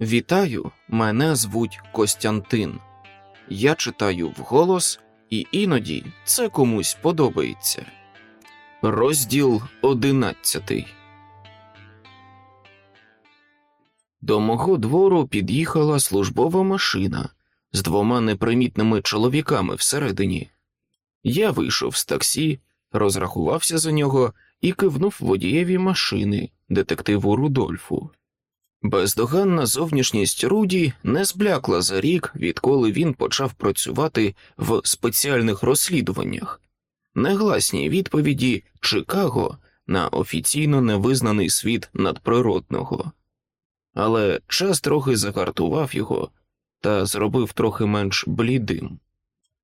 Вітаю, мене звуть Костянтин. Я читаю вголос, і іноді це комусь подобається. Розділ одинадцятий. До мого двору під'їхала службова машина з двома непримітними чоловіками всередині. Я вийшов з таксі, розрахувався за нього і кивнув водієві машини, детективу Рудольфу. Бездоганна зовнішність Руді не зблякла за рік, відколи він почав працювати в спеціальних розслідуваннях, негласні відповіді Чикаго на офіційно невизнаний світ надприродного. Але час трохи загартував його та зробив трохи менш блідим.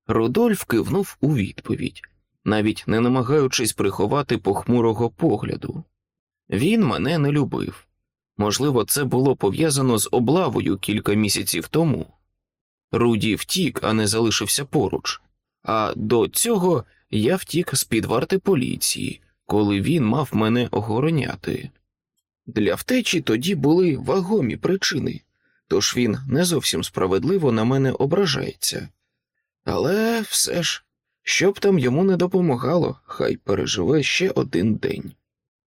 Рудольф кивнув у відповідь, навіть не намагаючись приховати похмурого погляду. Він мене не любив. Можливо, це було пов'язано з облавою кілька місяців тому. Руді втік, а не залишився поруч, а до цього я втік з під варти поліції, коли він мав мене охороняти. Для втечі тоді були вагомі причини, тож він не зовсім справедливо на мене ображається. Але все ж, що б там йому не допомагало, хай переживе ще один день.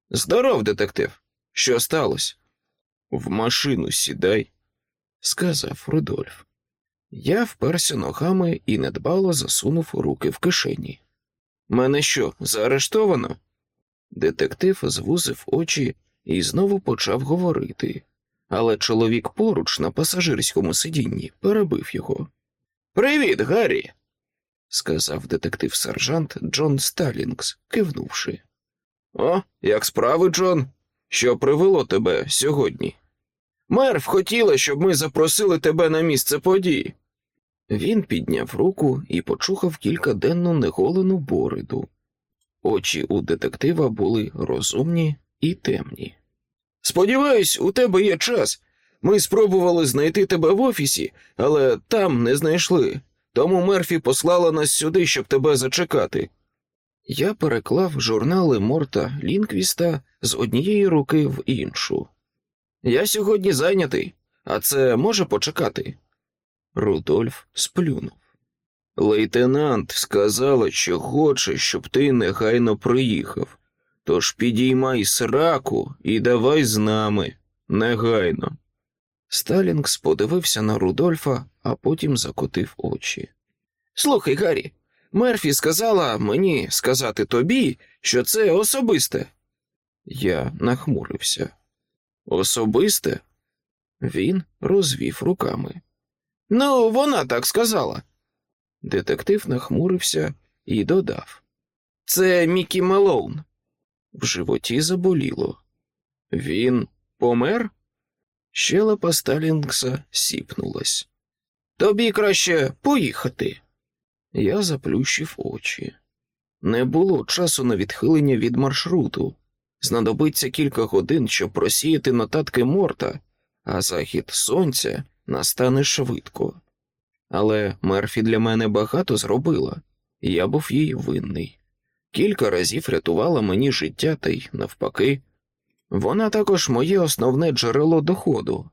Здоров, детектив, що сталося? В машину сідай, сказав Рудольф. Я вперся ногами і недбало засунув руки в кишені. Мене що, заарештовано? Детектив звузив очі і знову почав говорити, але чоловік поруч на пасажирському сидінні перебив його. Привіт, Гаррі, сказав детектив сержант Джон Сталінгс, кивнувши. О, як справи, Джон? Що привело тебе сьогодні? Мерв хотіла, щоб ми запросили тебе на місце події. Він підняв руку і почухав кількаденну неголену бороду. Очі у детектива були розумні і темні. Сподіваюсь, у тебе є час. Ми спробували знайти тебе в офісі, але там не знайшли. Тому Мерфі послала нас сюди, щоб тебе зачекати. Я переклав журнали Морта Лінквіста з однієї руки в іншу. Я сьогодні зайнятий, а це може почекати. Рудольф сплюнув. Лейтенант сказала, що хоче, щоб ти негайно приїхав. Тож підіймай сраку і давай з нами негайно. Сталінгс подивився на Рудольфа, а потім закотив очі. Слухай, Гаррі, Мерфі сказала мені сказати тобі, що це особисте. Я нахмурився. Особисте? Він розвів руками. Ну, вона так сказала. Детектив нахмурився і додав. Це Мікі Мелоун. В животі заболіло. Він помер? Щелепа Сталінгса сіпнулась. Тобі краще поїхати. Я заплющив очі. Не було часу на відхилення від маршруту. Знадобиться кілька годин, щоб просіяти нотатки морта, а захід сонця настане швидко. Але Мерфі для мене багато зробила, і я був їй винний. Кілька разів рятувала мені життя та й навпаки. Вона також моє основне джерело доходу.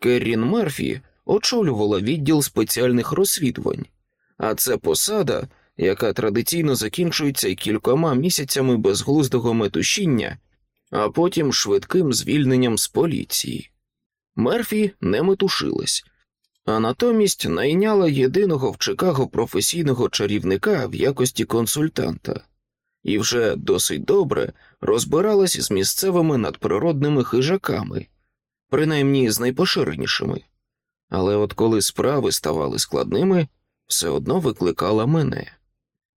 Керрін Мерфі очолювала відділ спеціальних розслідувань, а це посада, яка традиційно закінчується кількома місяцями безглуздого метушіння, а потім швидким звільненням з поліції. Мерфі не метушилась, а натомість найняла єдиного в Чикаго професійного чарівника в якості консультанта і вже досить добре розбиралась з місцевими надприродними хижаками, принаймні з найпоширенішими. Але от коли справи ставали складними, все одно викликала мене.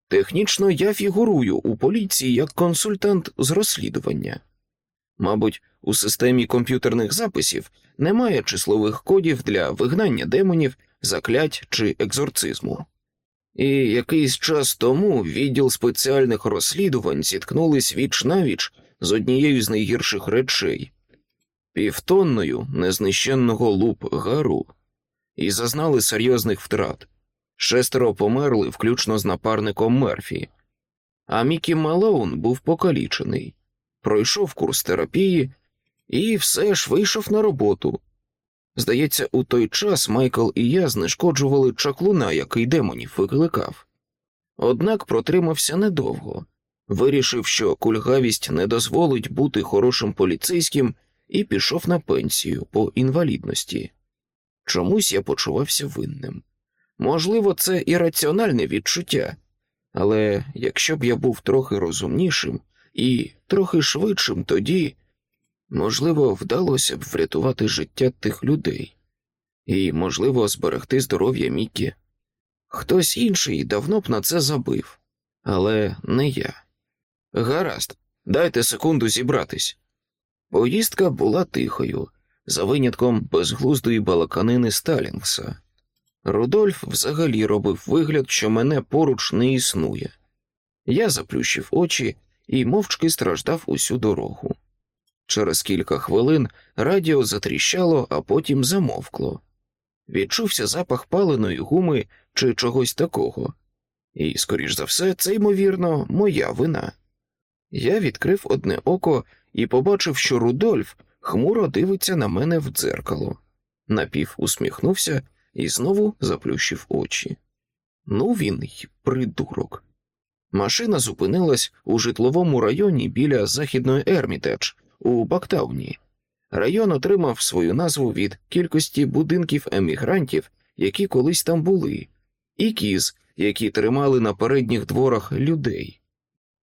Технічно я фігурую у поліції як консультант з розслідування. Мабуть, у системі комп'ютерних записів немає числових кодів для вигнання демонів, заклять чи екзорцизму. І якийсь час тому відділ спеціальних розслідувань зіткнулись віч навіч з однією з найгірших речей півтонною незнищенного луп гару, і зазнали серйозних втрат. Шестеро померли, включно з напарником Мерфі, а Мікі Малоун був покалічений, пройшов курс терапії і все ж вийшов на роботу. Здається, у той час Майкл і я знешкоджували чаклуна, який демонів викликав. Однак протримався недовго, вирішив, що кульгавість не дозволить бути хорошим поліцейським, і пішов на пенсію по інвалідності. Чомусь я почувався винним. Можливо, це і раціональне відчуття, але якщо б я був трохи розумнішим і трохи швидшим, тоді, можливо, вдалося б врятувати життя тих людей і, можливо, зберегти здоров'я Мікі. Хтось інший давно б на це забив, але не я. Гаразд, дайте секунду зібратись. Поїздка була тихою, за винятком безглуздої балаканини Сталінгса. Рудольф взагалі робив вигляд, що мене поруч не існує. Я заплющив очі і мовчки страждав усю дорогу. Через кілька хвилин радіо затріщало, а потім замовкло. Відчувся запах паленої гуми чи чогось такого, і, скоріш за все, це, ймовірно, моя вина. Я відкрив одне око і побачив, що Рудольф хмуро дивиться на мене в дзеркало, напів усміхнувся і знову заплющив очі. Ну він й придурок. Машина зупинилась у житловому районі біля західної Ермітедж у Бактауні. Район отримав свою назву від кількості будинків емігрантів, які колись там були, і кіз, які тримали на передніх дворах людей.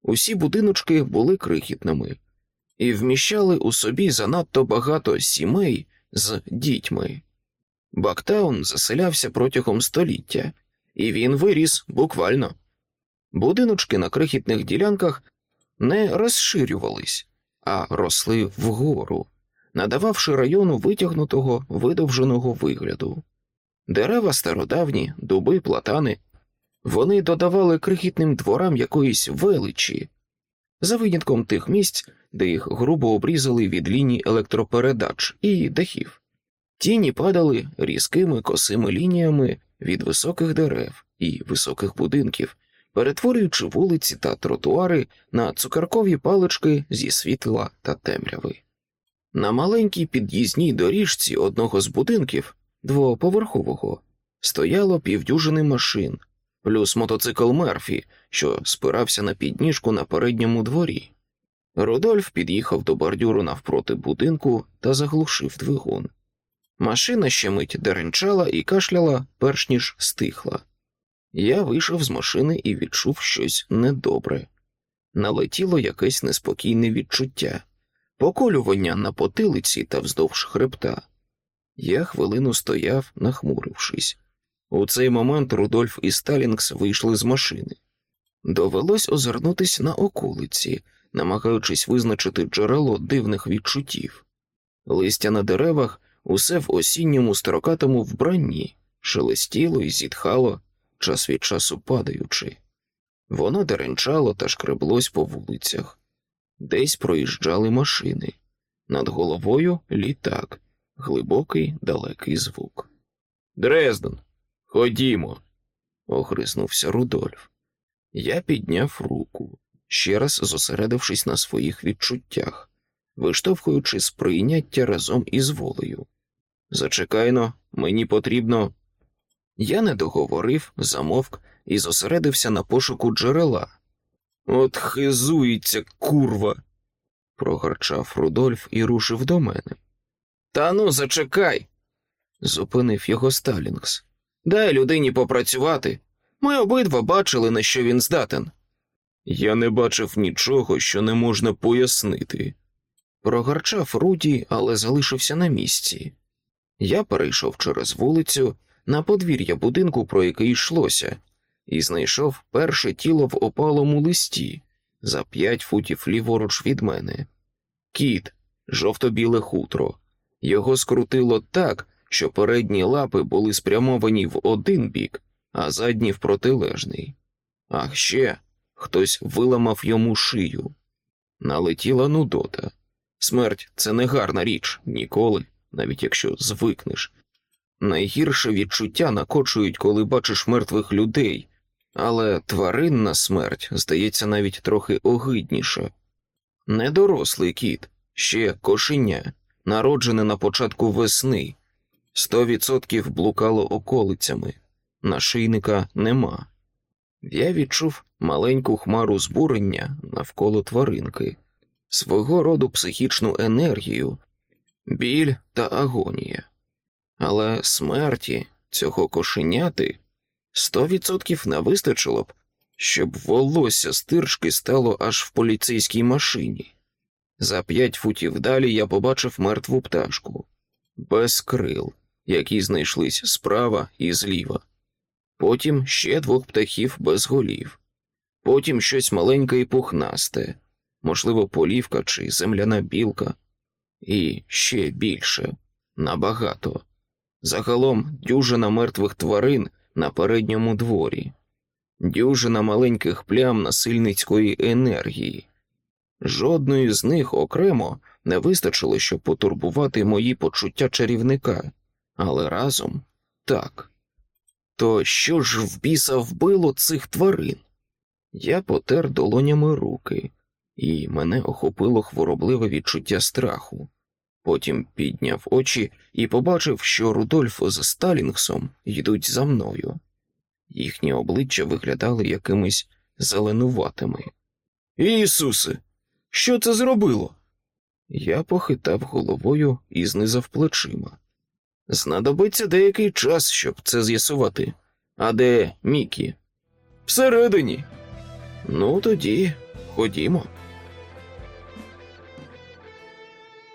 Усі будиночки були крихітними і вміщали у собі занадто багато сімей з дітьми. Бактаун заселявся протягом століття, і він виріс буквально. Будиночки на крихітних ділянках не розширювались, а росли вгору, надававши району витягнутого видовженого вигляду. Дерева стародавні, дуби, платани, вони додавали крихітним дворам якоїсь величі, за винятком тих місць, де їх грубо обрізали від ліній електропередач і дахів. Тіні падали різкими косими лініями від високих дерев і високих будинків, перетворюючи вулиці та тротуари на цукаркові палички зі світла та темряви. На маленькій під'їзній доріжці одного з будинків, двоповерхового, стояло півдюжини машин, плюс мотоцикл Мерфі, що спирався на підніжку на передньому дворі. Рудольф під'їхав до бордюру навпроти будинку та заглушив двигун. Машина ще мить деренчала і кашляла, перш ніж стихла. Я вийшов з машини і відчув щось недобре. Налетіло якесь неспокійне відчуття, поколювання на потилиці та вздовж хребта. Я хвилину стояв, нахмурившись. У цей момент Рудольф і Сталінгс вийшли з машини. Довелось озирнутися на околиці, намагаючись визначити джерело дивних відчуттів. Листя на деревах усе в осінньому строкатому вбранні, шелестіло і зітхало, час від часу падаючи. Воно деренчало та шкреблось по вулицях. Десь проїжджали машини, над головою літак, глибокий далекий звук. Дрезден, ходімо, охриснувся Рудольф. Я підняв руку, ще раз зосередившись на своїх відчуттях, виштовхуючи сприйняття разом із волею. Зачекайно, мені потрібно. Я не договорив, замовк і зосередився на пошуку джерела. От хизується, курва, прогарчав Рудольф і рушив до мене. Та ну, зачекай, зупинив його Сталінгс. Дай людині попрацювати. Ми обидва бачили, на що він здатен. Я не бачив нічого, що не можна пояснити. Прогарчав Руді, але залишився на місці. Я перейшов через вулицю на подвір'я будинку, про який йшлося, і знайшов перше тіло в опалому листі за п'ять футів ліворуч від мене. Кіт, жовто-біле хутро. Його скрутило так, що передні лапи були спрямовані в один бік, а задні в протилежний. А ще хтось виламав йому шию. Налетіла Нудота. Смерть це не гарна річ ніколи, навіть якщо звикнеш. Найгірше відчуття накочують, коли бачиш мертвих людей, але тваринна смерть здається навіть трохи огидніше. Недорослий кіт, ще кошеня, народжене на початку весни, Сто відсотків блукало околицями, нашийника нема. Я відчув маленьку хмару збурення навколо тваринки, свого роду психічну енергію, біль та агонія. Але смерті цього кошеняти сто відсотків не вистачило б, щоб волосся стирчки стало аж в поліцейській машині. За п'ять футів далі я побачив мертву пташку без крил, які знайшлись справа і зліва. Потім ще двох птахів без голів, потім щось маленьке і пухнасте, можливо, полівка чи земляна білка, і ще більше, набагато. Загалом дюжина мертвих тварин на передньому дворі, дюжина маленьких плям насильницької енергії. Жодної з них окремо не вистачило, щоб потурбувати мої почуття чарівника, але разом так. То що ж в біса вбило цих тварин? Я потер долонями руки, і мене охопило хворобливе відчуття страху. Потім підняв очі і побачив, що Рудольф з Сталінгсом йдуть за мною. Їхні обличчя виглядали якимись зеленуватими. Ісусе, що це зробило? Я похитав головою і знизав плечима. Знадобиться деякий час, щоб це з'ясувати. А де Мікі? Всередині. Ну, тоді ходімо.